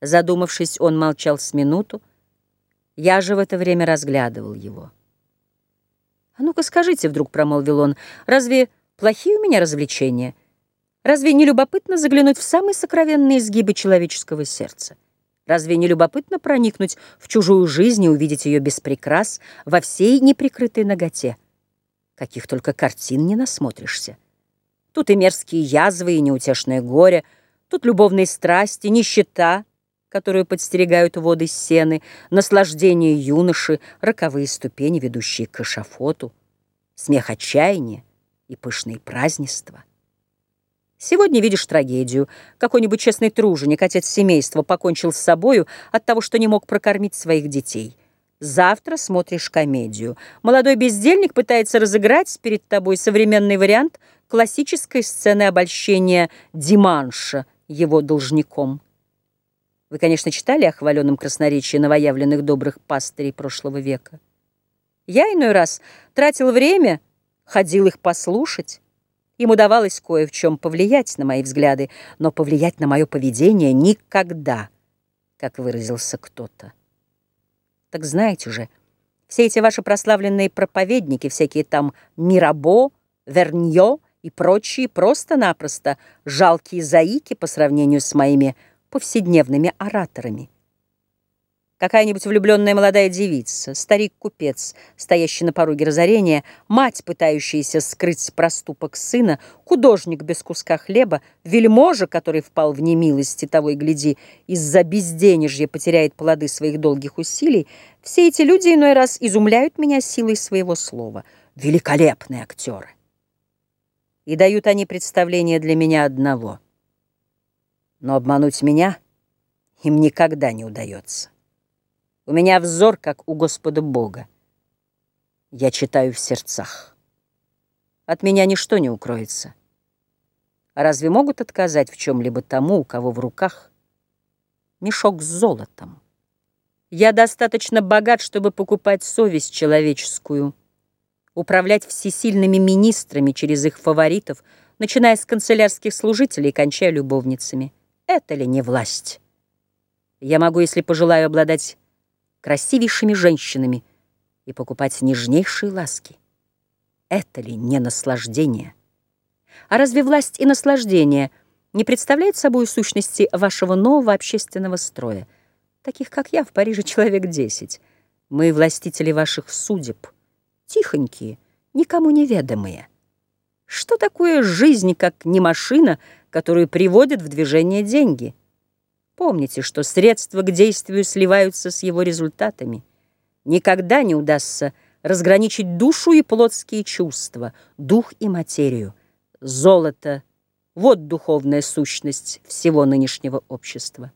Задумавшись, он молчал с минуту. Я же в это время разглядывал его. «А ну-ка скажите», — вдруг промолвил он, — «разве плохие у меня развлечения? Разве не любопытно заглянуть в самые сокровенные изгибы человеческого сердца? Разве не любопытно проникнуть в чужую жизнь и увидеть ее без прикрас во всей неприкрытой ноготе? Каких только картин не насмотришься. Тут и мерзкие язвы, и неутешное горе, тут любовные страсти, нищета, которую подстерегают воды сены, наслаждение юноши, роковые ступени, ведущие к эшафоту, смех отчаяния и пышные празднества. Сегодня видишь трагедию. Какой-нибудь честный труженик, отец семейства, покончил с собою от того, что не мог прокормить своих детей. Завтра смотришь комедию. Молодой бездельник пытается разыграть перед тобой современный вариант классической сцены обольщения Диманша его должником. Вы, конечно, читали о хваленном красноречии новоявленных добрых пастырей прошлого века. Я иной раз тратил время, ходил их послушать. Им удавалось кое в чем повлиять на мои взгляды, но повлиять на мое поведение никогда, как выразился кто-то. Так знаете же, все эти ваши прославленные проповедники, всякие там Мирабо, Верньо и прочие, просто-напросто жалкие заики по сравнению с моими повседневными ораторами. Какая-нибудь влюбленная молодая девица, старик-купец, стоящий на пороге разорения, мать, пытающаяся скрыть проступок сына, художник без куска хлеба, вельможа, который впал в немилости того и гляди, из-за безденежья потеряет плоды своих долгих усилий, все эти люди иной раз изумляют меня силой своего слова. Великолепные актеры! И дают они представление для меня одного — но обмануть меня им никогда не удается. У меня взор, как у Господа Бога. Я читаю в сердцах. От меня ничто не укроется. А разве могут отказать в чем-либо тому, у кого в руках мешок с золотом? Я достаточно богат, чтобы покупать совесть человеческую, управлять всесильными министрами через их фаворитов, начиная с канцелярских служителей и кончая любовницами. Это ли не власть? Я могу, если пожелаю, обладать красивейшими женщинами и покупать нежнейшие ласки. Это ли не наслаждение? А разве власть и наслаждение не представляют собой сущности вашего нового общественного строя? Таких, как я, в Париже человек десять. Мы властители ваших судеб, тихонькие, никому неведомые. Что такое жизнь, как не машина, которую приводят в движение деньги? Помните, что средства к действию сливаются с его результатами. Никогда не удастся разграничить душу и плотские чувства, дух и материю. Золото — вот духовная сущность всего нынешнего общества.